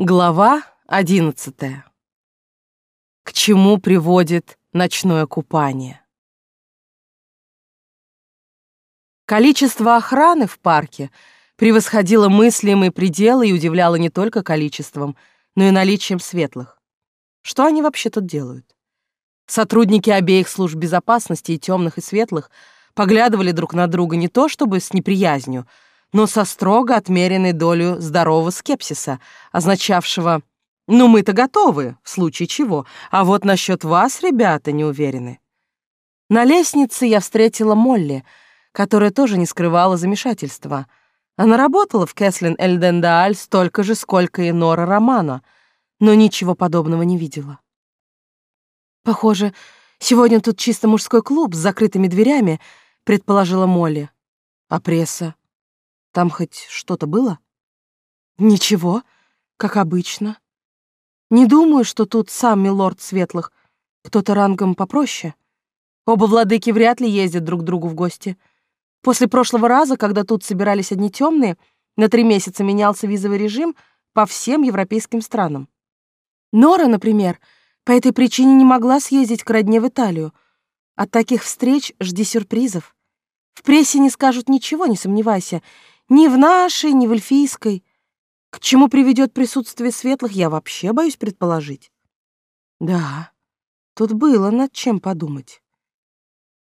Глава одиннадцатая. К чему приводит ночное купание? Количество охраны в парке превосходило мыслимые пределы и удивляло не только количеством, но и наличием светлых. Что они вообще тут делают? Сотрудники обеих служб безопасности, и темных, и светлых, поглядывали друг на друга не то чтобы с неприязнью, но со строго отмеренной долей здорового скепсиса, означавшего «ну мы-то готовы, в случае чего, а вот насчет вас, ребята, не уверены». На лестнице я встретила Молли, которая тоже не скрывала замешательства. Она работала в Кэслин Эльдендааль столько же, сколько и Нора Романо, но ничего подобного не видела. «Похоже, сегодня тут чисто мужской клуб с закрытыми дверями», — предположила Молли. «А пресса? Там хоть что-то было? Ничего, как обычно. Не думаю, что тут сам милорд Светлых, кто-то рангом попроще. Оба владыки вряд ли ездят друг к другу в гости. После прошлого раза, когда тут собирались одни темные, на три месяца менялся визовый режим по всем европейским странам. Нора, например, по этой причине не могла съездить к родне в Италию. От таких встреч жди сюрпризов. В прессе не скажут ничего, не сомневайся, ни в нашей, ни в эльфийской. К чему приведет присутствие светлых, я вообще боюсь предположить. Да, тут было над чем подумать.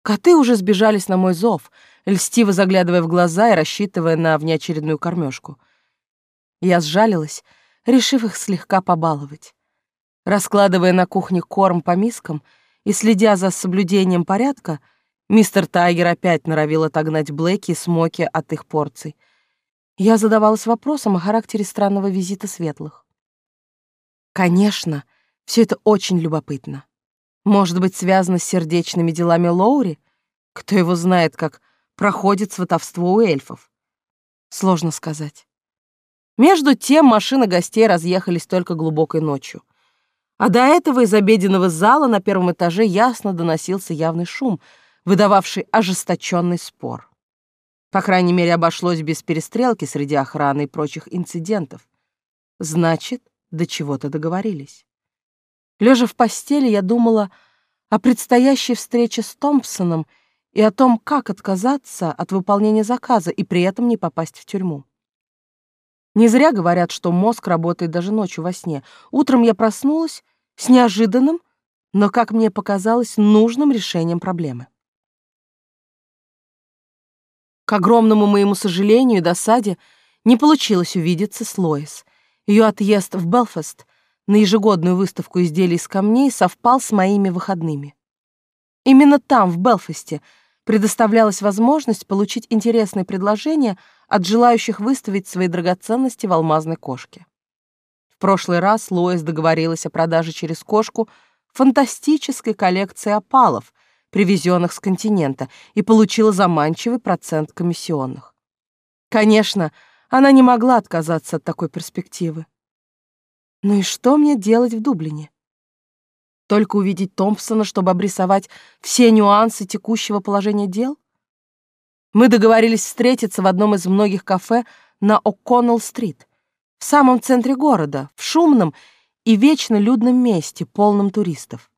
Коты уже сбежались на мой зов, льстиво заглядывая в глаза и рассчитывая на внеочередную кормежку. Я сжалилась, решив их слегка побаловать. Раскладывая на кухне корм по мискам и следя за соблюдением порядка, мистер Тайгер опять норовил отогнать Блэки и Смоки от их порций — я задавалась вопросом о характере странного визита светлых. Конечно, все это очень любопытно. Может быть, связано с сердечными делами Лоури? Кто его знает, как проходит сватовство у эльфов? Сложно сказать. Между тем машины гостей разъехались только глубокой ночью. А до этого из обеденного зала на первом этаже ясно доносился явный шум, выдававший ожесточенный спор. По крайней мере, обошлось без перестрелки среди охраны и прочих инцидентов. Значит, до чего-то договорились. Лежа в постели, я думала о предстоящей встрече с Томпсоном и о том, как отказаться от выполнения заказа и при этом не попасть в тюрьму. Не зря говорят, что мозг работает даже ночью во сне. Утром я проснулась с неожиданным, но, как мне показалось, нужным решением проблемы. К огромному моему сожалению и досаде не получилось увидеться с Лоис. Ее отъезд в Белфаст на ежегодную выставку изделий из камней совпал с моими выходными. Именно там, в Белфасте, предоставлялась возможность получить интересные предложения от желающих выставить свои драгоценности в алмазной кошке. В прошлый раз Лоис договорилась о продаже через кошку фантастической коллекции опалов, привезенных с континента, и получила заманчивый процент комиссионных. Конечно, она не могла отказаться от такой перспективы. Ну и что мне делать в Дублине? Только увидеть Томпсона, чтобы обрисовать все нюансы текущего положения дел? Мы договорились встретиться в одном из многих кафе на О'Коннелл-стрит, в самом центре города, в шумном и вечно людном месте, полном туристов.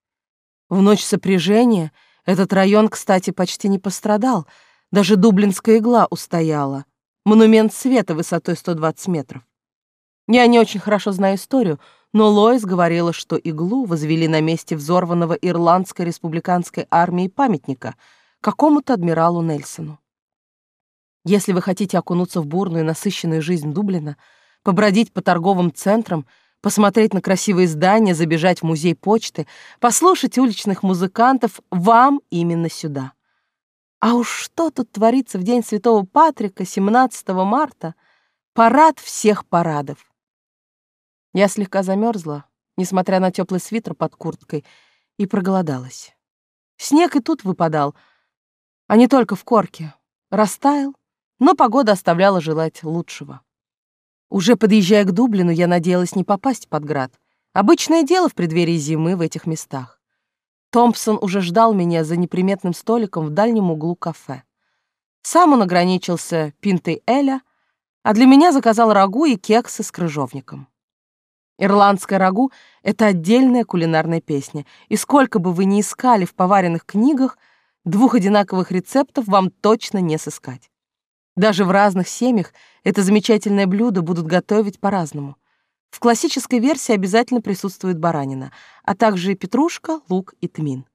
В ночь сопряжения — этот район, кстати, почти не пострадал. Даже Дублинская игла устояла. Монумент света высотой 120 метров. Я не очень хорошо знаю историю, но Лоис говорила, что иглу возвели на месте взорванного ирландской республиканской армии памятника какому-то адмиралу Нельсону. Если вы хотите окунуться в бурную насыщенную жизнь Дублина, побродить по торговым центрам — посмотреть на красивые здания, забежать в музей почты, послушать уличных музыкантов, вам именно сюда. А уж что тут творится в день Святого Патрика, 17 марта? Парад всех парадов. Я слегка замерзла, несмотря на теплый свитер под курткой, и проголодалась. Снег и тут выпадал, а не только в корке. Растаял, но погода оставляла желать лучшего. Уже подъезжая к Дублину, я надеялась не попасть под град. Обычное дело в преддверии зимы в этих местах. Томпсон уже ждал меня за неприметным столиком в дальнем углу кафе. Сам он ограничился пинтой Эля, а для меня заказал рагу и кексы с крыжовником. Ирландское рагу — это отдельная кулинарная песня, и сколько бы вы ни искали в поваренных книгах, двух одинаковых рецептов вам точно не сыскать. Даже в разных семьях это замечательное блюдо будут готовить по-разному. В классической версии обязательно присутствует баранина, а также петрушка, лук и тмин.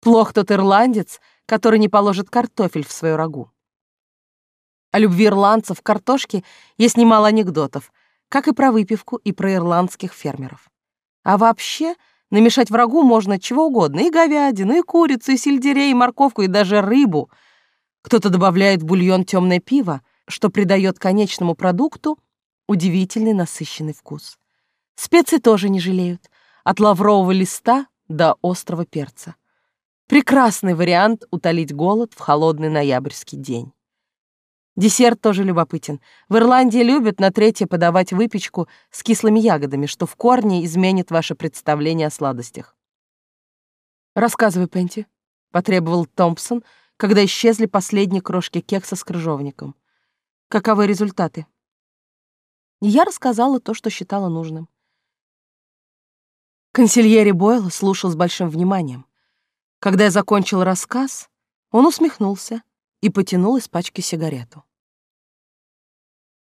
Плох тот ирландец, который не положит картофель в свою рагу. О любви ирландцев к картошке есть немало анекдотов, как и про выпивку и про ирландских фермеров. А вообще, намешать врагу можно чего угодно, и говядину, и курицу, и сельдерей, и морковку, и даже рыбу. Кто-то добавляет в бульон темное пиво, что придает конечному продукту удивительный насыщенный вкус. Специи тоже не жалеют, от лаврового листа до острого перца. Прекрасный вариант утолить голод в холодный ноябрьский день. Десерт тоже любопытен. В Ирландии любят на третье подавать выпечку с кислыми ягодами, что в корне изменит ваше представление о сладостях. «Рассказывай, Пенти», — потребовал Томпсон, когда исчезли последние крошки кекса с крыжовником. «Каковы результаты?» Я рассказала то, что считала нужным. Консильери Бойла слушал с большим вниманием. Когда я закончил рассказ, он усмехнулся и потянул из пачки сигарету.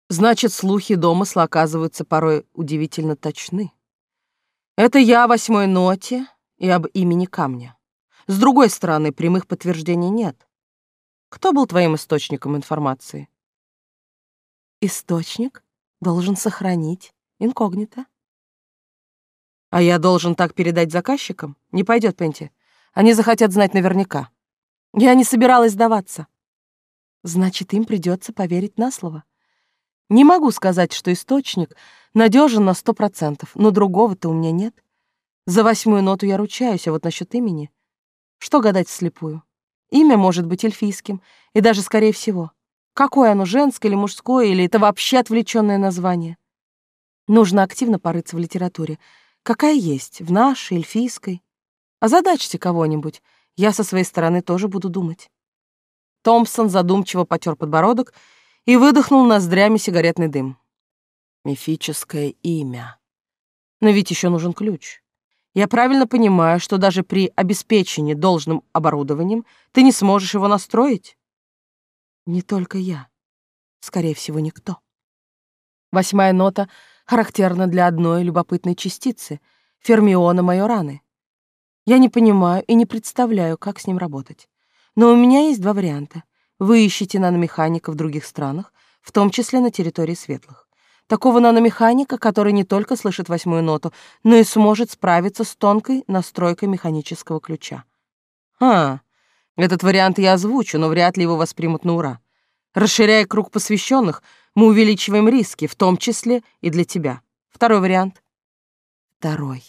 Значит, слухи домысла оказываются порой удивительно точны. Это я о восьмой ноте и об имени камня. С другой стороны, прямых подтверждений нет. Кто был твоим источником информации? Источник должен сохранить инкогнито. А я должен так передать заказчикам? Не пойдет, Пенти. Они захотят знать наверняка. Я не собиралась сдаваться. Значит, им придется поверить на слово. Не могу сказать, что источник надежен на сто процентов, но другого-то у меня нет. За восьмую ноту я ручаюсь, а вот насчет имени... Что гадать вслепую? Имя может быть эльфийским, и даже, скорее всего. Какое оно, женское или мужское, или это вообще отвлеченное название? Нужно активно порыться в литературе. Какая есть, в нашей, эльфийской. Озадачьте кого-нибудь, я со своей стороны тоже буду думать. Томпсон задумчиво потер подбородок и выдохнул ноздрями сигаретный дым. Мифическое имя. Но ведь еще нужен ключ. Я правильно понимаю, что даже при обеспечении должным оборудованием ты не сможешь его настроить? Не только я. Скорее всего, никто. Восьмая нота характерна для одной любопытной частицы — фермиона майораны. Я не понимаю и не представляю, как с ним работать. Но у меня есть два варианта. Вы ищете наномеханика в других странах, в том числе на территории светлых. Такого наномеханика, который не только слышит восьмую ноту, но и сможет справиться с тонкой настройкой механического ключа. А, этот вариант я озвучу, но вряд ли его воспримут на ура. Расширяя круг посвященных, мы увеличиваем риски, в том числе и для тебя. Второй вариант. Второй.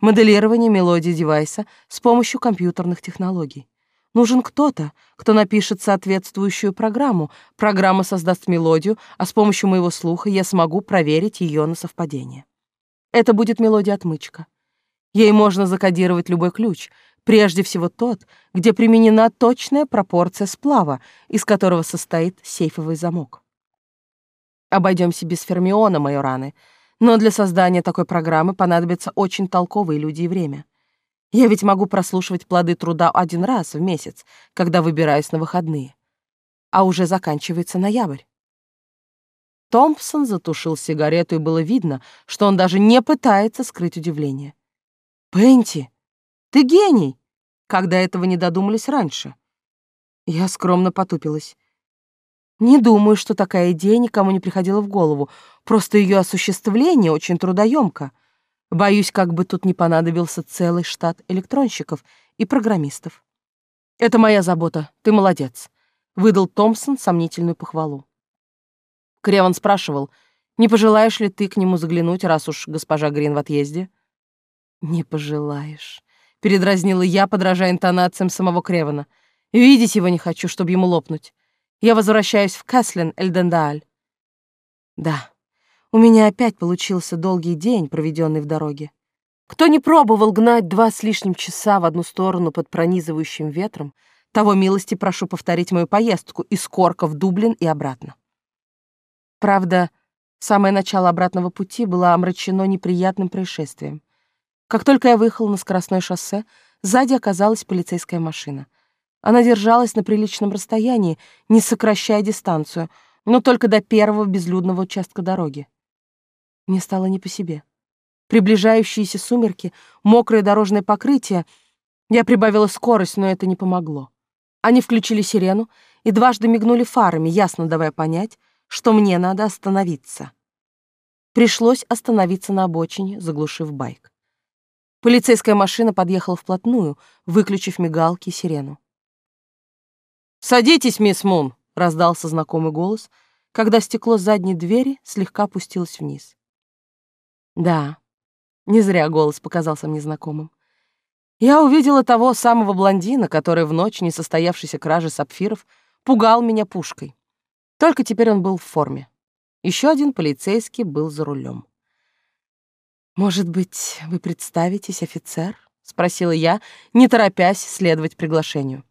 Моделирование мелодии девайса с помощью компьютерных технологий. Нужен кто-то, кто напишет соответствующую программу. Программа создаст мелодию, а с помощью моего слуха я смогу проверить ее на совпадение. Это будет мелодия-отмычка. Ей можно закодировать любой ключ, прежде всего тот, где применена точная пропорция сплава, из которого состоит сейфовый замок. Обойдемся без фермиона, майораны, но для создания такой программы понадобятся очень толковые люди и время. Я ведь могу прослушивать плоды труда один раз в месяц, когда выбираюсь на выходные. А уже заканчивается ноябрь. Томпсон затушил сигарету, и было видно, что он даже не пытается скрыть удивление. «Пенти, ты гений! Когда этого не додумались раньше?» Я скромно потупилась. Не думаю, что такая идея никому не приходила в голову, просто ее осуществление очень трудоемко. Боюсь, как бы тут не понадобился целый штат электронщиков и программистов. Это моя забота, ты молодец, выдал Томпсон сомнительную похвалу. Креван спрашивал, не пожелаешь ли ты к нему заглянуть, раз уж госпожа Грин в отъезде? Не пожелаешь, передразнила я, подражая интонациям самого Кревана. Видеть его не хочу, чтобы ему лопнуть. Я возвращаюсь в Каслин, Эльдендааль. Да, у меня опять получился долгий день, проведенный в дороге. Кто не пробовал гнать два с лишним часа в одну сторону под пронизывающим ветром, того милости прошу повторить мою поездку из Корка в Дублин и обратно. Правда, Самое начало обратного пути было омрачено неприятным происшествием. Как только я выехала на скоростное шоссе, сзади оказалась полицейская машина. Она держалась на приличном расстоянии, не сокращая дистанцию, но только до первого безлюдного участка дороги. Мне стало не по себе. Приближающиеся сумерки, мокрое дорожное покрытие. Я прибавила скорость, но это не помогло. Они включили сирену и дважды мигнули фарами, ясно давая понять, что мне надо остановиться. Пришлось остановиться на обочине, заглушив байк. Полицейская машина подъехала вплотную, выключив мигалки и сирену. «Садитесь, мисс Мун!» — раздался знакомый голос, когда стекло задней двери слегка опустилось вниз. Да, не зря голос показался мне знакомым. Я увидела того самого блондина, который в ночь несостоявшейся кражи сапфиров пугал меня пушкой. Только теперь он был в форме. Еще один полицейский был за рулем. «Может быть, вы представитесь, офицер?» — спросила я, не торопясь следовать приглашению.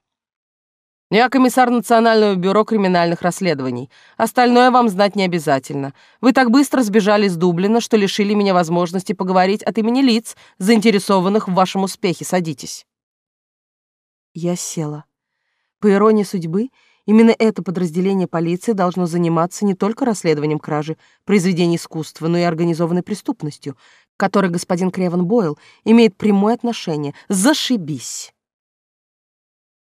«Я комиссар Национального бюро криминальных расследований. Остальное вам знать не обязательно. Вы так быстро сбежали из Дублина, что лишили меня возможности поговорить от имени лиц, заинтересованных в вашем успехе. Садитесь». Я села. По иронии судьбы, Именно это подразделение полиции должно заниматься не только расследованием кражи произведений искусства, но и организованной преступностью, к которой господин Кревен Бойл имеет прямое отношение. Зашибись!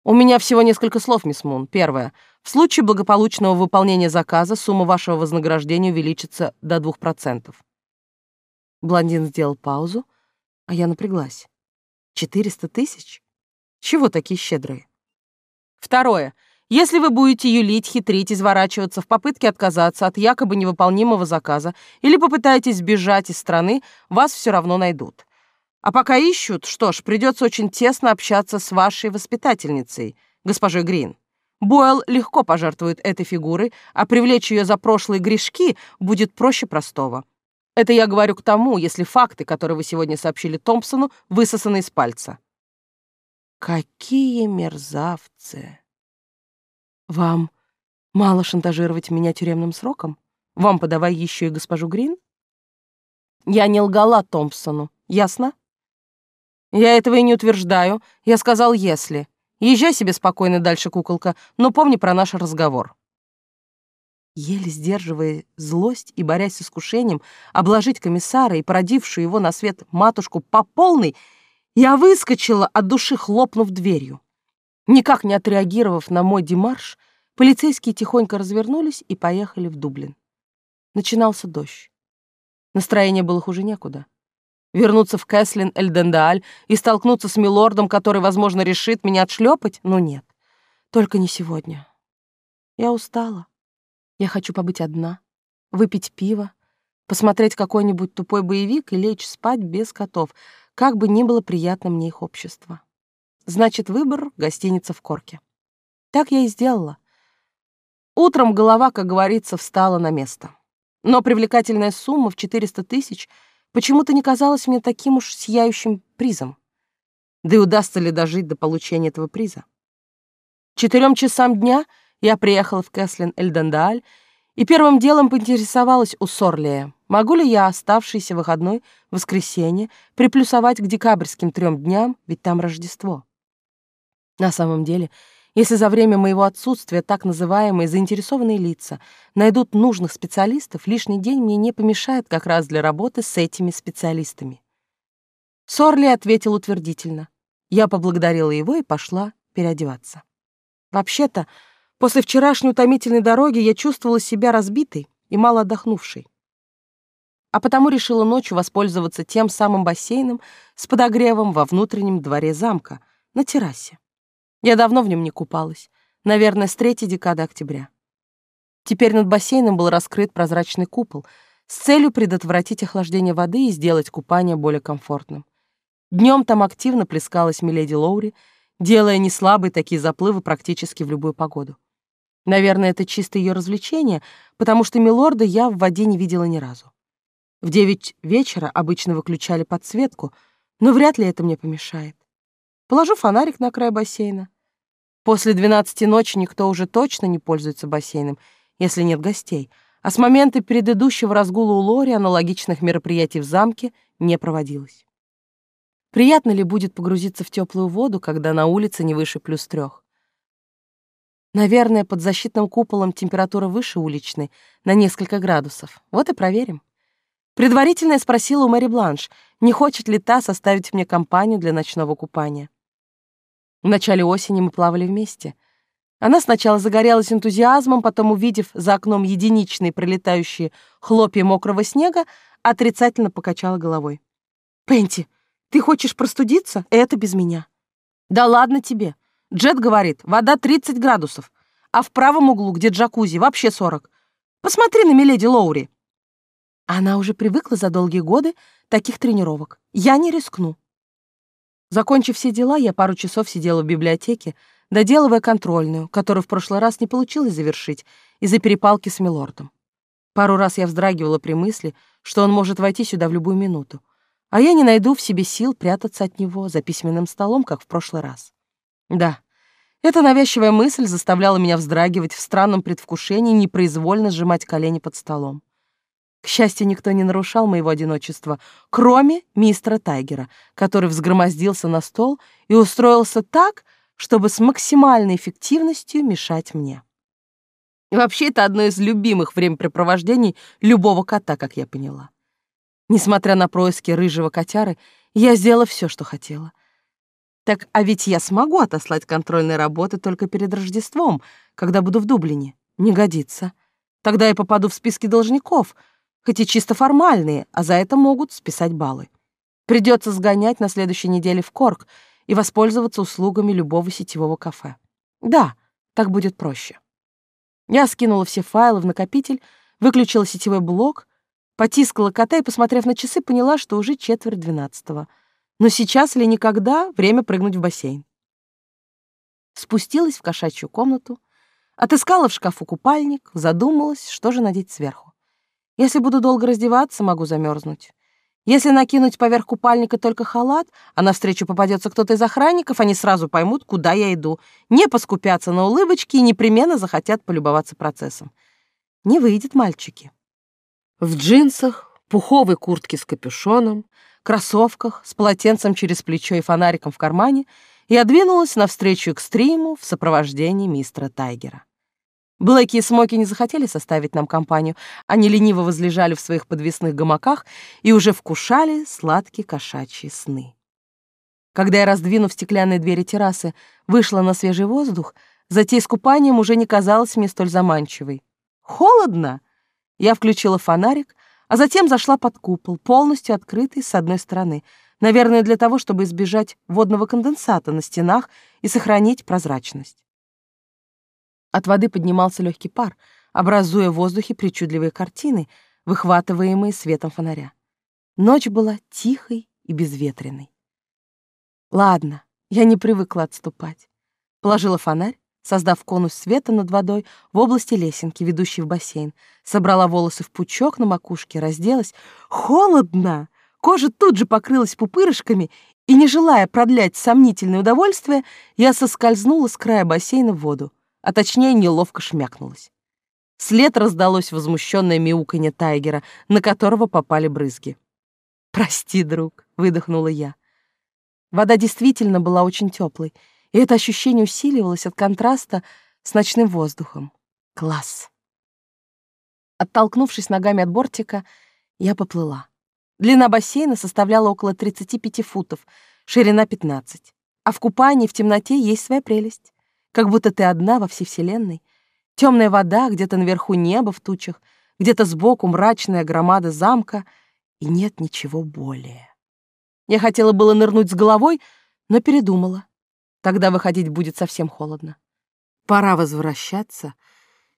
У меня всего несколько слов, мисс Мун. Первое. В случае благополучного выполнения заказа сумма вашего вознаграждения увеличится до двух процентов. Блондин сделал паузу, а я напряглась. Четыреста тысяч? Чего такие щедрые? Второе. Если вы будете юлить, хитрить, изворачиваться в попытке отказаться от якобы невыполнимого заказа или попытаетесь сбежать из страны, вас все равно найдут. А пока ищут, что ж, придется очень тесно общаться с вашей воспитательницей, госпожой Грин. Бойл легко пожертвует этой фигурой, а привлечь ее за прошлые грешки будет проще простого. Это я говорю к тому, если факты, которые вы сегодня сообщили Томпсону, высосаны из пальца. Какие мерзавцы! Вам мало шантажировать меня тюремным сроком? Вам подавай еще и госпожу Грин? Я не лгала Томпсону, ясно? Я этого и не утверждаю. Я сказал «если». Езжай себе спокойно дальше, куколка, но помни про наш разговор. Еле сдерживая злость и борясь с искушением обложить комиссара и породившую его на свет матушку по полной, я выскочила от души, хлопнув дверью. Никак не отреагировав на мой демарш, полицейские тихонько развернулись и поехали в Дублин. Начинался дождь. Настроение было хуже некуда. Вернуться в Кэслин Эльдендааль и столкнуться с милордом, который, возможно, решит меня отшлепать? Ну нет, только не сегодня. Я устала. Я хочу побыть одна, выпить пиво, посмотреть какой-нибудь тупой боевик и лечь спать без котов, как бы ни было приятно мне их общество. Значит, выбор — гостиница в Корке. Так я и сделала. Утром голова, как говорится, встала на место. Но привлекательная сумма в 400 тысяч почему-то не казалась мне таким уж сияющим призом. Да и удастся ли дожить до получения этого приза? четырем часам дня я приехала в Кэслин Эльдендааль и первым делом поинтересовалась у Сорлия, могу ли я оставшийся выходной воскресенье приплюсовать к декабрьским трем дням, ведь там Рождество. На самом деле, если за время моего отсутствия так называемые заинтересованные лица найдут нужных специалистов, лишний день мне не помешает как раз для работы с этими специалистами. Сорли ответил утвердительно. Я поблагодарила его и пошла переодеваться. Вообще-то, после вчерашней утомительной дороги я чувствовала себя разбитой и мало отдохнувшей. А потому решила ночью воспользоваться тем самым бассейном с подогревом во внутреннем дворе замка, на террасе. Я давно в нем не купалась, наверное, с третьей декады октября. Теперь над бассейном был раскрыт прозрачный купол с целью предотвратить охлаждение воды и сделать купание более комфортным. Днем там активно плескалась Миледи Лоури, делая неслабые такие заплывы практически в любую погоду. Наверное, это чисто ее развлечение, потому что милорда я в воде не видела ни разу. В девять вечера обычно выключали подсветку, но вряд ли это мне помешает. Положу фонарик на край бассейна. После двенадцати ночи никто уже точно не пользуется бассейном, если нет гостей, а с момента предыдущего разгула у Лори аналогичных мероприятий в замке не проводилось. Приятно ли будет погрузиться в теплую воду, когда на улице не выше плюс трех? Наверное, под защитным куполом температура выше уличной, на несколько градусов. Вот и проверим. Предварительно я спросила у Мэри Бланш, не хочет ли та составить мне компанию для ночного купания. В начале осени мы плавали вместе. Она сначала загорелась энтузиазмом, потом, увидев за окном единичные пролетающие хлопья мокрого снега, отрицательно покачала головой. «Пенти, ты хочешь простудиться? Это без меня». «Да ладно тебе. Джет говорит, вода 30 градусов, а в правом углу, где джакузи, вообще 40. Посмотри на миледи Лоури». Она уже привыкла за долгие годы таких тренировок. Я не рискну. Закончив все дела, я пару часов сидела в библиотеке, доделывая контрольную, которую в прошлый раз не получилось завершить из-за перепалки с милордом. Пару раз я вздрагивала при мысли, что он может войти сюда в любую минуту, а я не найду в себе сил прятаться от него за письменным столом, как в прошлый раз. Да, эта навязчивая мысль заставляла меня вздрагивать в странном предвкушении непроизвольно сжимать колени под столом. К счастью, никто не нарушал моего одиночества, кроме мистера Тайгера, который взгромоздился на стол и устроился так, чтобы с максимальной эффективностью мешать мне. вообще, это одно из любимых времяпрепровождений любого кота, как я поняла. Несмотря на происки рыжего котяры, я сделала все, что хотела. Так, а ведь я смогу отослать контрольные работы только перед Рождеством, когда буду в Дублине. Не годится. Тогда я попаду в списки должников — хоть и чисто формальные, а за это могут списать баллы. Придется сгонять на следующей неделе в Корк и воспользоваться услугами любого сетевого кафе. Да, так будет проще. Я скинула все файлы в накопитель, выключила сетевой блок, потискала кота и, посмотрев на часы, поняла, что уже четверть двенадцатого. Но сейчас или никогда время прыгнуть в бассейн. Спустилась в кошачью комнату, отыскала в шкафу купальник, задумалась, что же надеть сверху. Если буду долго раздеваться, могу замерзнуть. Если накинуть поверх купальника только халат, а навстречу попадется кто-то из охранников, они сразу поймут, куда я иду, не поскупятся на улыбочки и непременно захотят полюбоваться процессом. Не выйдет, мальчики. В джинсах, пуховой куртке с капюшоном, кроссовках, с полотенцем через плечо и фонариком в кармане я двинулась навстречу экстриму в сопровождении мистера Тайгера. Блэки и Смоки не захотели составить нам компанию. Они лениво возлежали в своих подвесных гамаках и уже вкушали сладкие кошачьи сны. Когда я, раздвинув стеклянные двери террасы, вышла на свежий воздух, затея с купанием уже не казалась мне столь заманчивой. «Холодно!» Я включила фонарик, а затем зашла под купол, полностью открытый с одной стороны, наверное, для того, чтобы избежать водного конденсата на стенах и сохранить прозрачность. От воды поднимался легкий пар, образуя в воздухе причудливые картины, выхватываемые светом фонаря. Ночь была тихой и безветренной. Ладно, я не привыкла отступать. Положила фонарь, создав конус света над водой в области лесенки, ведущей в бассейн, собрала волосы в пучок на макушке, разделась. Холодно! Кожа тут же покрылась пупырышками, и, не желая продлять сомнительное удовольствие, я соскользнула с края бассейна в воду а точнее неловко шмякнулась. След раздалось возмущенное мяуканье Тайгера, на которого попали брызги. «Прости, друг», — выдохнула я. Вода действительно была очень теплой, и это ощущение усиливалось от контраста с ночным воздухом. Класс. Оттолкнувшись ногами от бортика, я поплыла. Длина бассейна составляла около 35 футов, ширина 15. А в купании в темноте есть своя прелесть как будто ты одна во всей вселенной. Темная вода, где-то наверху небо в тучах, где-то сбоку мрачная громада замка, и нет ничего более. Я хотела было нырнуть с головой, но передумала. Тогда выходить будет совсем холодно. Пора возвращаться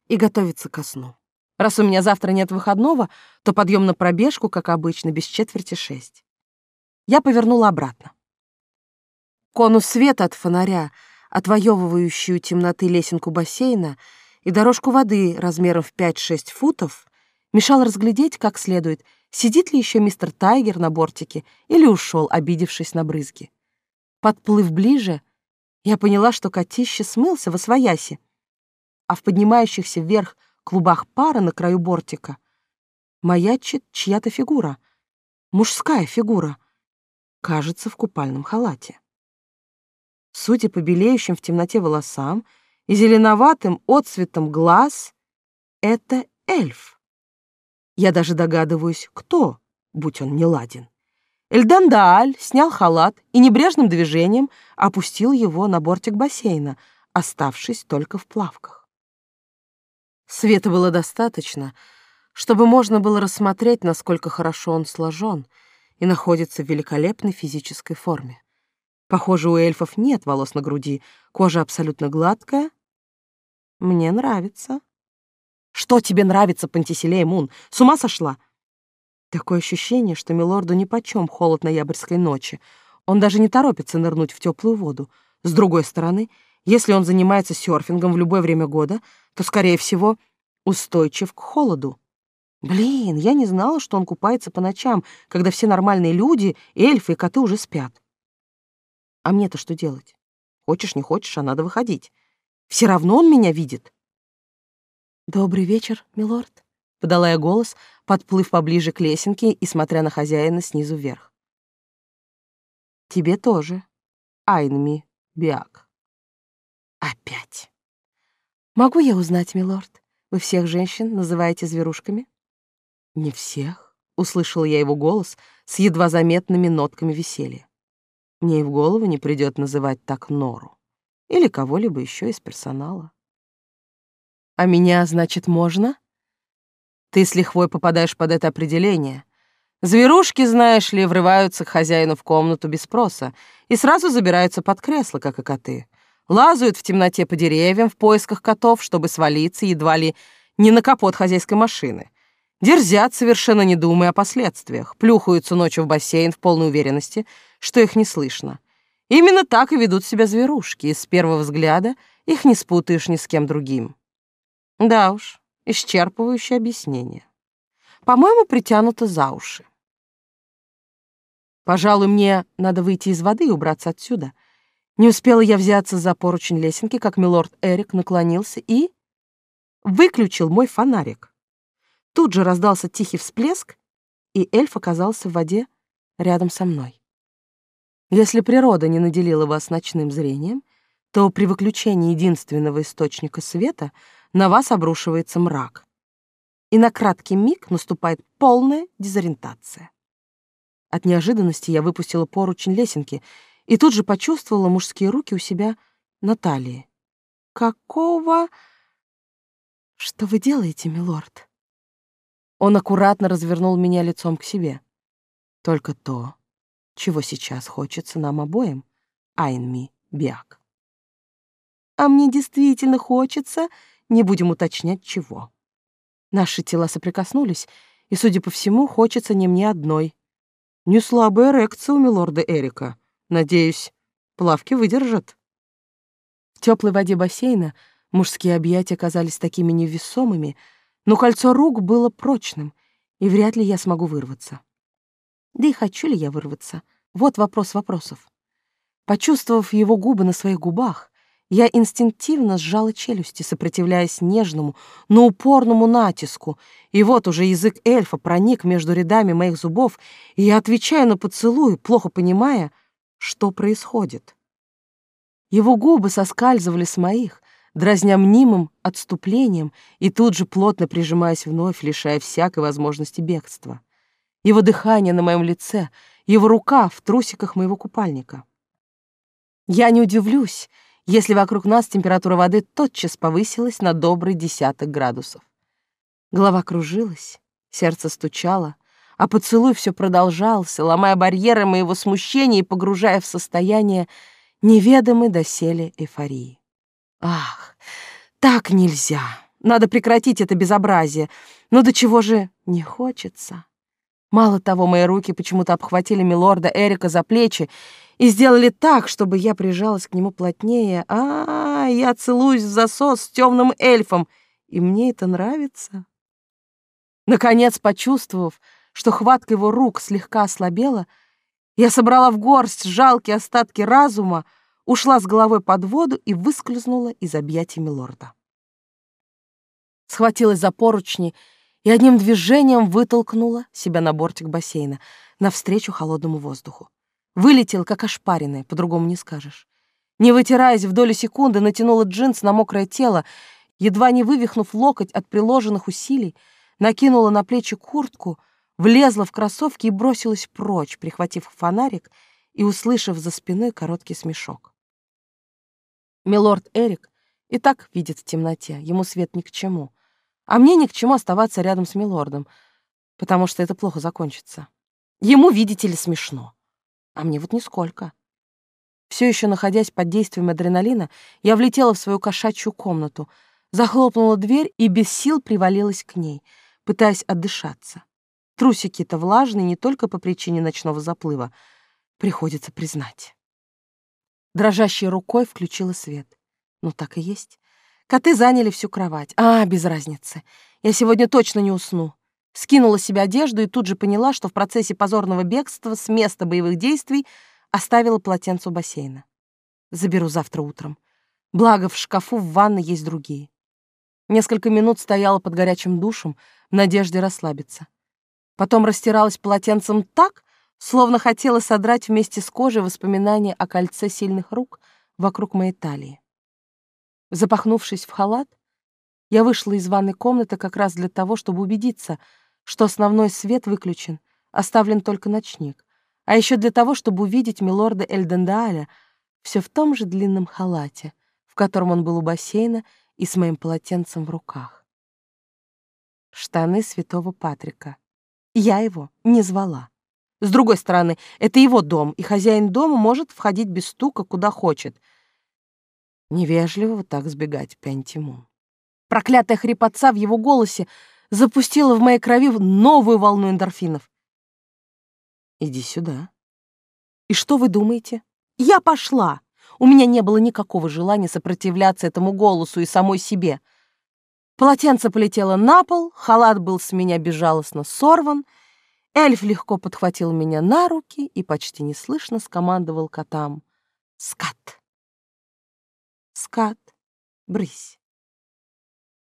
и готовиться ко сну. Раз у меня завтра нет выходного, то подъем на пробежку, как обычно, без четверти шесть. Я повернула обратно. Конус света от фонаря — отвоевывающую темноты лесенку бассейна и дорожку воды размером в 5-6 футов, мешал разглядеть как следует, сидит ли еще мистер Тайгер на бортике или ушел, обидевшись на брызги. Подплыв ближе, я поняла, что котище смылся во свояси, а в поднимающихся вверх клубах пара на краю бортика маячит чья-то фигура, мужская фигура, кажется, в купальном халате. Судя по белеющим в темноте волосам и зеленоватым отцветом глаз, это эльф. Я даже догадываюсь, кто, будь он не ладен. Эльдандааль снял халат и небрежным движением опустил его на бортик бассейна, оставшись только в плавках. Света было достаточно, чтобы можно было рассмотреть, насколько хорошо он сложен и находится в великолепной физической форме. Похоже, у эльфов нет волос на груди, кожа абсолютно гладкая. Мне нравится. Что тебе нравится, Пантиселея Мун? С ума сошла? Такое ощущение, что милорду нипочем холод ноябрьской ночи. Он даже не торопится нырнуть в теплую воду. С другой стороны, если он занимается серфингом в любое время года, то, скорее всего, устойчив к холоду. Блин, я не знала, что он купается по ночам, когда все нормальные люди, эльфы и коты уже спят. А мне-то что делать? Хочешь, не хочешь, а надо выходить. Все равно он меня видит. «Добрый вечер, милорд», — подала я голос, подплыв поближе к лесенке и смотря на хозяина снизу вверх. «Тебе тоже, Айнми Биак». «Опять». «Могу я узнать, милорд, вы всех женщин называете зверушками?» «Не всех», — услышала я его голос с едва заметными нотками веселья. Мне и в голову не придет называть так Нору или кого-либо еще из персонала. «А меня, значит, можно?» «Ты с лихвой попадаешь под это определение», Зверушки, знаешь ли, врываются к хозяину в комнату без спроса и сразу забираются под кресло, как и коты. Лазают в темноте по деревьям в поисках котов, чтобы свалиться едва ли не на капот хозяйской машины. Дерзят, совершенно не думая о последствиях, плюхаются ночью в бассейн в полной уверенности, что их не слышно. Именно так и ведут себя зверушки, и с первого взгляда их не спутаешь ни с кем другим. Да уж, исчерпывающее объяснение. По-моему, притянуто за уши. Пожалуй, мне надо выйти из воды и убраться отсюда. Не успела я взяться за поручень лесенки, как милорд Эрик наклонился и... выключил мой фонарик. Тут же раздался тихий всплеск, и эльф оказался в воде рядом со мной. Если природа не наделила вас ночным зрением, то при выключении единственного источника света на вас обрушивается мрак. И на краткий миг наступает полная дезориентация. От неожиданности я выпустила поручень лесенки и тут же почувствовала мужские руки у себя на талии. «Какого...» «Что вы делаете, милорд?» Он аккуратно развернул меня лицом к себе. Только то, чего сейчас хочется нам обоим, Айнми Биак. А мне действительно хочется, не будем уточнять чего. Наши тела соприкоснулись, и, судя по всему, хочется не мне одной. Не слабая эрекция у милорда Эрика. Надеюсь, плавки выдержат. В теплой воде бассейна мужские объятия казались такими невесомыми, но кольцо рук было прочным, и вряд ли я смогу вырваться. Да и хочу ли я вырваться? Вот вопрос вопросов. Почувствовав его губы на своих губах, я инстинктивно сжала челюсти, сопротивляясь нежному, но упорному натиску, и вот уже язык эльфа проник между рядами моих зубов, и я отвечаю на поцелуй, плохо понимая, что происходит. Его губы соскальзывали с моих, дразня мнимым отступлением и тут же плотно прижимаясь вновь, лишая всякой возможности бегства. Его дыхание на моем лице, его рука в трусиках моего купальника. Я не удивлюсь, если вокруг нас температура воды тотчас повысилась на добрый десяток градусов. Голова кружилась, сердце стучало, а поцелуй все продолжался, ломая барьеры моего смущения и погружая в состояние неведомой доселе эйфории. Ах, так нельзя. Надо прекратить это безобразие. Но до чего же не хочется? Мало того, мои руки почему-то обхватили милорда Эрика за плечи и сделали так, чтобы я прижалась к нему плотнее. А, -а, -а я целуюсь в засос с темным эльфом, и мне это нравится. Наконец, почувствовав, что хватка его рук слегка ослабела, я собрала в горсть жалкие остатки разума, ушла с головой под воду и выскользнула из объятий милорда. Схватилась за поручни и одним движением вытолкнула себя на бортик бассейна, навстречу холодному воздуху. Вылетел, как ошпаренный, по-другому не скажешь. Не вытираясь в долю секунды, натянула джинс на мокрое тело, едва не вывихнув локоть от приложенных усилий, накинула на плечи куртку, влезла в кроссовки и бросилась прочь, прихватив фонарик и услышав за спиной короткий смешок. Милорд Эрик и так видит в темноте, ему свет ни к чему. А мне ни к чему оставаться рядом с милордом, потому что это плохо закончится. Ему, видите ли, смешно. А мне вот нисколько. Все еще находясь под действием адреналина, я влетела в свою кошачью комнату, захлопнула дверь и без сил привалилась к ней, пытаясь отдышаться. Трусики-то влажные не только по причине ночного заплыва, приходится признать. Дрожащей рукой включила свет. Ну, так и есть. Коты заняли всю кровать. А, без разницы. Я сегодня точно не усну. Скинула себе одежду и тут же поняла, что в процессе позорного бегства с места боевых действий оставила полотенце у бассейна. Заберу завтра утром. Благо, в шкафу в ванной есть другие. Несколько минут стояла под горячим душем в надежде расслабиться. Потом растиралась полотенцем так, словно хотела содрать вместе с кожей воспоминания о кольце сильных рук вокруг моей талии. Запахнувшись в халат, я вышла из ванной комнаты как раз для того, чтобы убедиться, что основной свет выключен, оставлен только ночник, а еще для того, чтобы увидеть милорда Эльдендааля все в том же длинном халате, в котором он был у бассейна и с моим полотенцем в руках. Штаны святого Патрика. Я его не звала. С другой стороны, это его дом, и хозяин дома может входить без стука куда хочет. Невежливо так сбегать Пентимун. Проклятая хрипотца в его голосе запустила в моей крови новую волну эндорфинов. «Иди сюда». «И что вы думаете? Я пошла!» У меня не было никакого желания сопротивляться этому голосу и самой себе. Полотенце полетело на пол, халат был с меня безжалостно сорван, эльф легко подхватил меня на руки и почти неслышно скомандовал котам «Скат! Скат! Брысь!»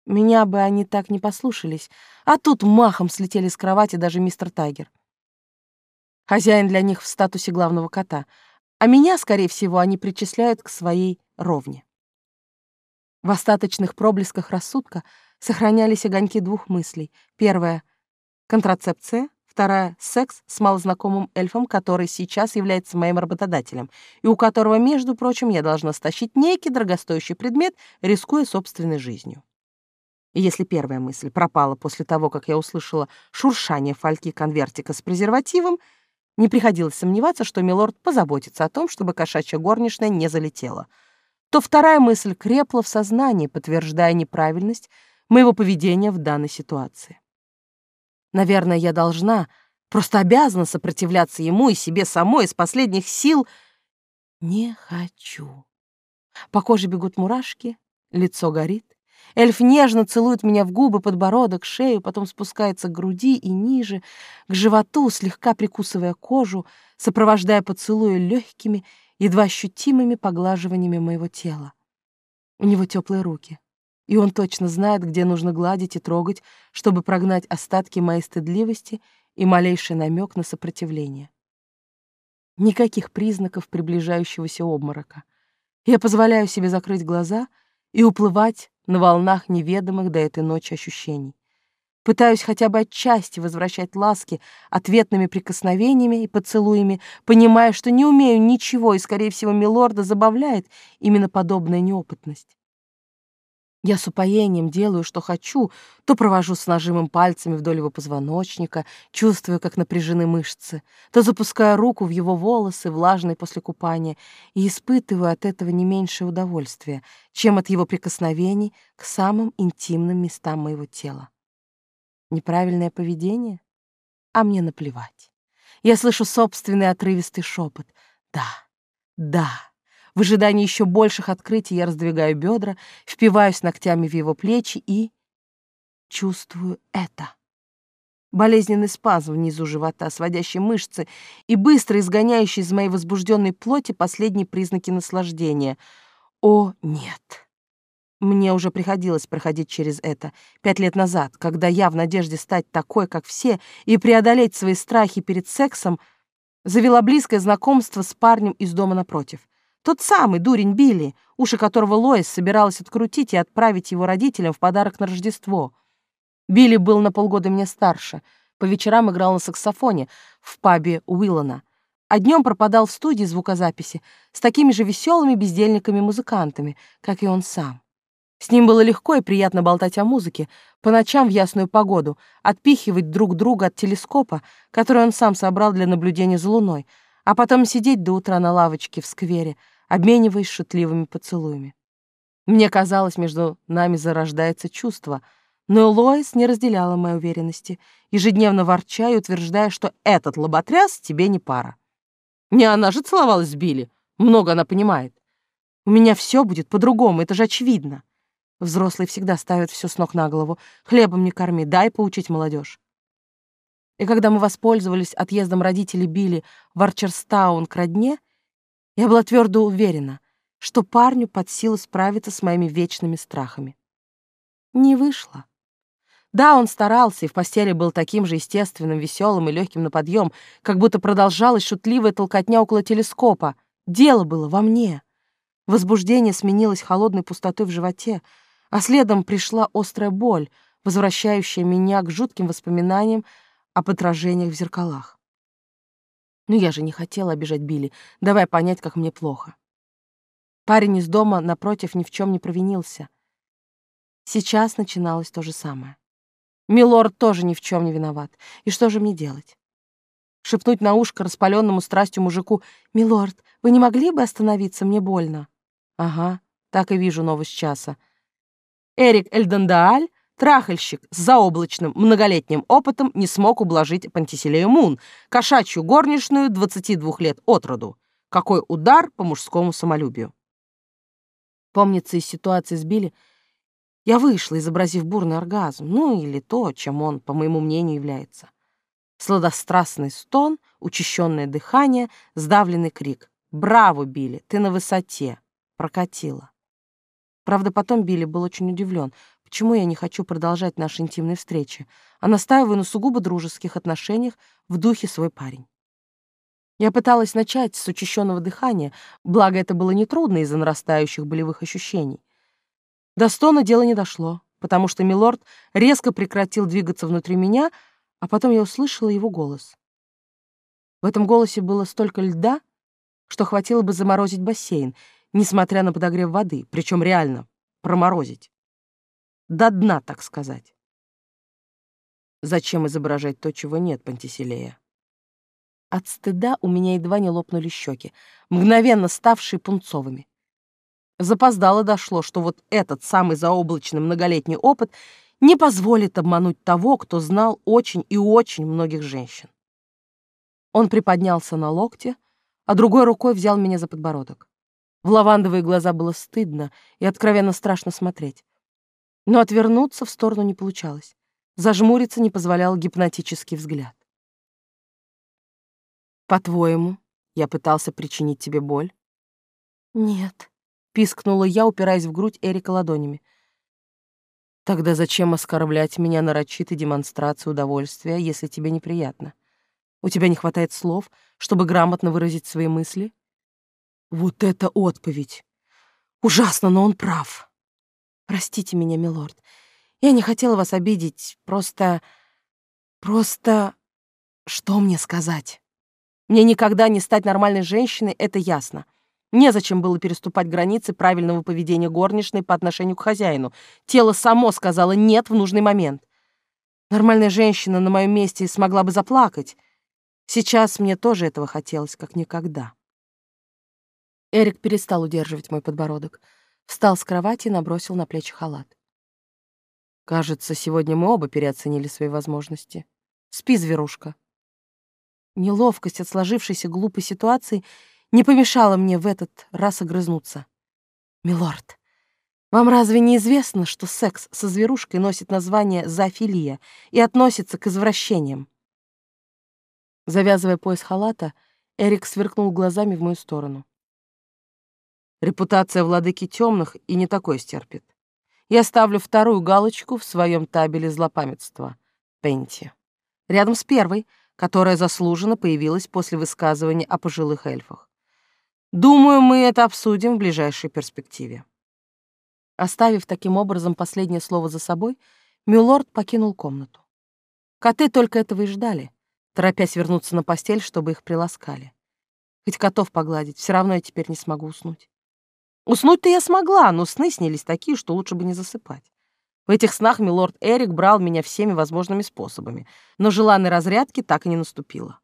Меня бы они так не послушались, а тут махом слетели с кровати даже мистер Тайгер. Хозяин для них в статусе главного кота — а меня, скорее всего, они причисляют к своей ровне. В остаточных проблесках рассудка сохранялись огоньки двух мыслей. Первая — контрацепция, вторая — секс с малознакомым эльфом, который сейчас является моим работодателем, и у которого, между прочим, я должна стащить некий дорогостоящий предмет, рискуя собственной жизнью. И если первая мысль пропала после того, как я услышала шуршание фольги конвертика с презервативом — не приходилось сомневаться, что милорд позаботится о том, чтобы кошачья горничная не залетела. То вторая мысль крепла в сознании, подтверждая неправильность моего поведения в данной ситуации. Наверное, я должна, просто обязана сопротивляться ему и себе самой из последних сил. Не хочу. По коже бегут мурашки, лицо горит. Эльф нежно целует меня в губы, подбородок, шею, потом спускается к груди и ниже, к животу, слегка прикусывая кожу, сопровождая поцелуи легкими, едва ощутимыми поглаживаниями моего тела. У него теплые руки, и он точно знает, где нужно гладить и трогать, чтобы прогнать остатки моей стыдливости и малейший намек на сопротивление. Никаких признаков приближающегося обморока. Я позволяю себе закрыть глаза и уплывать на волнах неведомых до этой ночи ощущений. Пытаюсь хотя бы отчасти возвращать ласки ответными прикосновениями и поцелуями, понимая, что не умею ничего, и, скорее всего, милорда забавляет именно подобная неопытность. Я с упоением делаю, что хочу, то провожу с нажимом пальцами вдоль его позвоночника, чувствую, как напряжены мышцы, то запускаю руку в его волосы, влажные после купания, и испытываю от этого не меньшее удовольствие, чем от его прикосновений к самым интимным местам моего тела. Неправильное поведение? А мне наплевать. Я слышу собственный отрывистый шепот. Да, да. В ожидании еще больших открытий я раздвигаю бедра, впиваюсь ногтями в его плечи и... чувствую это. Болезненный спазм внизу живота, сводящий мышцы и быстро изгоняющий из моей возбужденной плоти последние признаки наслаждения. О, нет! Мне уже приходилось проходить через это пять лет назад, когда я в надежде стать такой, как все, и преодолеть свои страхи перед сексом, завела близкое знакомство с парнем из дома напротив. Тот самый дурень Билли, уши которого Лоис собиралась открутить и отправить его родителям в подарок на Рождество. Билли был на полгода меня старше, по вечерам играл на саксофоне в пабе Уиллана, а днем пропадал в студии звукозаписи с такими же веселыми бездельниками-музыкантами, как и он сам. С ним было легко и приятно болтать о музыке, по ночам в ясную погоду, отпихивать друг друга от телескопа, который он сам собрал для наблюдения за Луной, а потом сидеть до утра на лавочке в сквере, обмениваясь шутливыми поцелуями. Мне казалось, между нами зарождается чувство, но Лоис не разделяла моей уверенности, ежедневно ворча и утверждая, что этот лоботряс тебе не пара. Не она же целовалась с Билли, много она понимает. У меня все будет по-другому, это же очевидно. Взрослые всегда ставят все с ног на голову. Хлебом не корми, дай поучить молодежь. И когда мы воспользовались отъездом родителей Билли в Арчерстаун к родне, я была твердо уверена, что парню под силу справиться с моими вечными страхами. Не вышло. Да, он старался и в постели был таким же естественным, веселым и легким на подъем, как будто продолжалась шутливая толкотня около телескопа. Дело было во мне. Возбуждение сменилось холодной пустотой в животе, а следом пришла острая боль, возвращающая меня к жутким воспоминаниям о подражениях в зеркалах. Но я же не хотела обижать Билли, давай понять, как мне плохо. Парень из дома, напротив, ни в чем не провинился. Сейчас начиналось то же самое. Милорд тоже ни в чем не виноват. И что же мне делать? Шепнуть на ушко распаленному страстью мужику «Милорд, вы не могли бы остановиться? Мне больно». Ага, так и вижу новость часа. Эрик Эльдандааль, трахальщик с заоблачным многолетним опытом, не смог ублажить Пантиселею Мун, кошачью горничную 22 лет от роду. Какой удар по мужскому самолюбию. Помнится из ситуации с Билли, я вышла, изобразив бурный оргазм, ну или то, чем он, по моему мнению, является. Сладострастный стон, учащенное дыхание, сдавленный крик. «Браво, Билли, ты на высоте!» Прокатило. Правда, потом Билли был очень удивлен, почему я не хочу продолжать наши интимные встречи, а настаиваю на сугубо дружеских отношениях в духе свой парень. Я пыталась начать с учащенного дыхания, благо это было нетрудно из-за нарастающих болевых ощущений. До стона дело не дошло, потому что Милорд резко прекратил двигаться внутри меня, а потом я услышала его голос. В этом голосе было столько льда, что хватило бы заморозить бассейн, несмотря на подогрев воды, причем реально проморозить. До дна, так сказать. Зачем изображать то, чего нет, Пантиселея? От стыда у меня едва не лопнули щеки, мгновенно ставшие пунцовыми. Запоздало дошло, что вот этот самый заоблачный многолетний опыт не позволит обмануть того, кто знал очень и очень многих женщин. Он приподнялся на локте, а другой рукой взял меня за подбородок. В лавандовые глаза было стыдно и откровенно страшно смотреть. Но отвернуться в сторону не получалось. Зажмуриться не позволял гипнотический взгляд. «По-твоему, я пытался причинить тебе боль?» «Нет», — пискнула я, упираясь в грудь Эрика ладонями. «Тогда зачем оскорблять меня нарочитой демонстрацией удовольствия, если тебе неприятно? У тебя не хватает слов, чтобы грамотно выразить свои мысли?» Вот это отповедь! Ужасно, но он прав. Простите меня, милорд. Я не хотела вас обидеть, просто... Просто... Что мне сказать? Мне никогда не стать нормальной женщиной, это ясно. Незачем было переступать границы правильного поведения горничной по отношению к хозяину. Тело само сказало «нет» в нужный момент. Нормальная женщина на моем месте смогла бы заплакать. Сейчас мне тоже этого хотелось, как никогда. Эрик перестал удерживать мой подбородок, встал с кровати и набросил на плечи халат. Кажется, сегодня мы оба переоценили свои возможности. Спи, зверушка. Неловкость от сложившейся глупой ситуации не помешала мне в этот раз огрызнуться. «Милорд, вам разве не известно, что секс со зверушкой носит название зоофилия и относится к извращениям?» Завязывая пояс халата, Эрик сверкнул глазами в мою сторону. Репутация владыки темных и не такой стерпит. я ставлю вторую галочку в своем табеле злопамятства — Пенти. Рядом с первой, которая заслуженно появилась после высказывания о пожилых эльфах. Думаю, мы это обсудим в ближайшей перспективе. Оставив таким образом последнее слово за собой, Милорд покинул комнату. Коты только этого и ждали, торопясь вернуться на постель, чтобы их приласкали. Хоть котов погладить, все равно я теперь не смогу уснуть. Уснуть-то я смогла, но сны снились такие, что лучше бы не засыпать. В этих снах милорд Эрик брал меня всеми возможными способами, но желанной разрядки так и не наступило.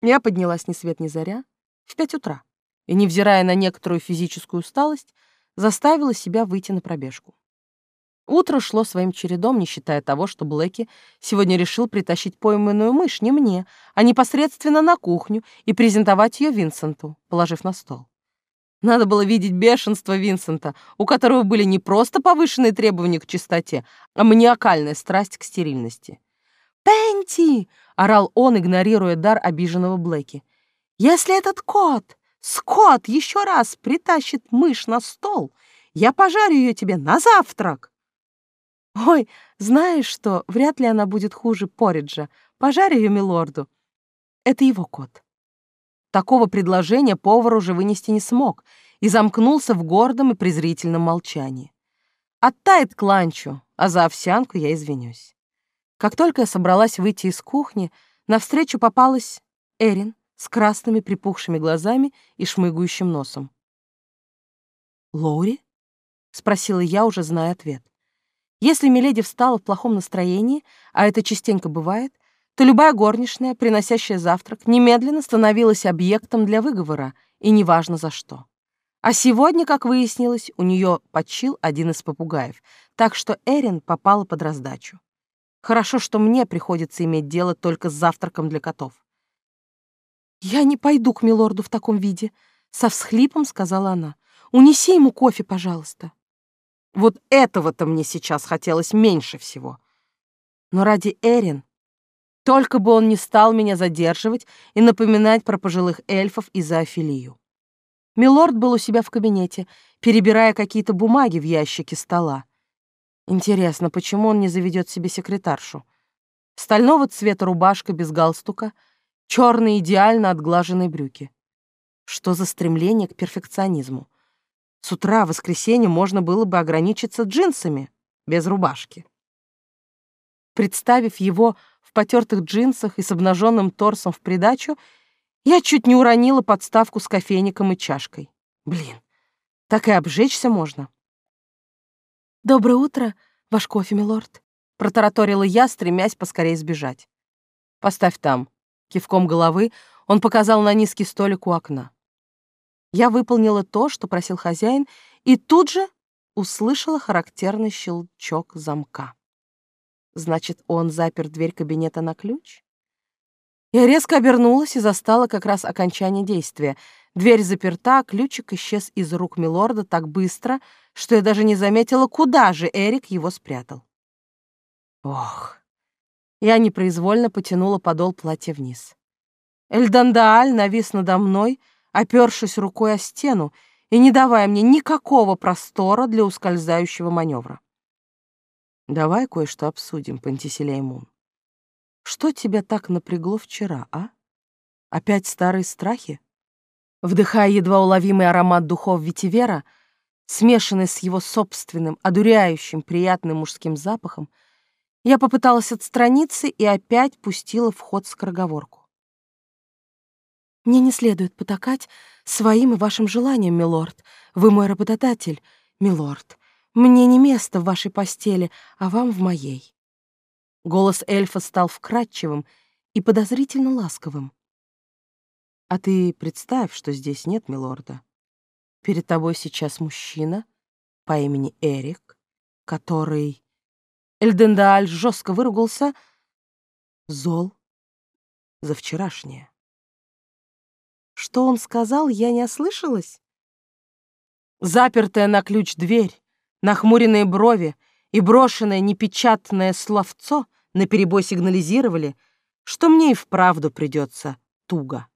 Я поднялась ни свет ни заря в пять утра и, невзирая на некоторую физическую усталость, заставила себя выйти на пробежку. Утро шло своим чередом, не считая того, что Блэки сегодня решил притащить пойманную мышь не мне, а непосредственно на кухню и презентовать ее Винсенту, положив на стол. Надо было видеть бешенство Винсента, у которого были не просто повышенные требования к чистоте, а маниакальная страсть к стерильности. «Пенти!» — орал он, игнорируя дар обиженного Блэки. «Если этот кот, Скот, еще раз притащит мышь на стол, я пожарю ее тебе на завтрак!» «Ой, знаешь что, вряд ли она будет хуже Пориджа. Пожарь ее милорду. Это его кот». Такого предложения повар уже вынести не смог и замкнулся в гордом и презрительном молчании. Оттает к ланчу, а за овсянку я извинюсь. Как только я собралась выйти из кухни, навстречу попалась Эрин с красными припухшими глазами и шмыгающим носом. «Лоури?» — спросила я, уже зная ответ. Если Миледи встала в плохом настроении, а это частенько бывает, то любая горничная, приносящая завтрак, немедленно становилась объектом для выговора, и неважно за что. А сегодня, как выяснилось, у нее почил один из попугаев, так что Эрин попала под раздачу. Хорошо, что мне приходится иметь дело только с завтраком для котов. «Я не пойду к милорду в таком виде», — со всхлипом сказала она. «Унеси ему кофе, пожалуйста». Вот этого-то мне сейчас хотелось меньше всего. Но ради Эрин только бы он не стал меня задерживать и напоминать про пожилых эльфов и зоофилию. Милорд был у себя в кабинете, перебирая какие-то бумаги в ящике стола. Интересно, почему он не заведет себе секретаршу? Стального цвета рубашка без галстука, черные идеально отглаженные брюки. Что за стремление к перфекционизму? С утра в воскресенье можно было бы ограничиться джинсами, без рубашки. Представив его в потертых джинсах и с обнаженным торсом в придачу, я чуть не уронила подставку с кофейником и чашкой. Блин, так и обжечься можно. «Доброе утро, ваш кофе, милорд», — протараторила я, стремясь поскорее сбежать. «Поставь там». Кивком головы он показал на низкий столик у окна. Я выполнила то, что просил хозяин, и тут же услышала характерный щелчок замка. Значит, он запер дверь кабинета на ключ? Я резко обернулась и застала как раз окончание действия. Дверь заперта, ключик исчез из рук милорда так быстро, что я даже не заметила, куда же Эрик его спрятал. Ох, я непроизвольно потянула подол платья вниз. Эльдандааль навис надо мной, опершись рукой о стену и не давая мне никакого простора для ускользающего маневра. Давай кое-что обсудим, Пантиселеймун. Что тебя так напрягло вчера, а? Опять старые страхи? Вдыхая едва уловимый аромат духов ветивера, смешанный с его собственным, одуряющим, приятным мужским запахом, я попыталась отстраниться и опять пустила в ход скороговорку. «Мне не следует потакать своим и вашим желаниям, милорд. Вы мой работодатель, милорд. Мне не место в вашей постели, а вам в моей». Голос эльфа стал вкрадчивым и подозрительно ласковым. «А ты представь, что здесь нет милорда. Перед тобой сейчас мужчина по имени Эрик, который...» Эльдендааль жестко выругался. Зол за вчерашнее. Что он сказал, я не ослышалась? Запертая на ключ дверь Нахмуренные брови и брошенное непечатное словцо наперебой сигнализировали, что мне и вправду придется туго.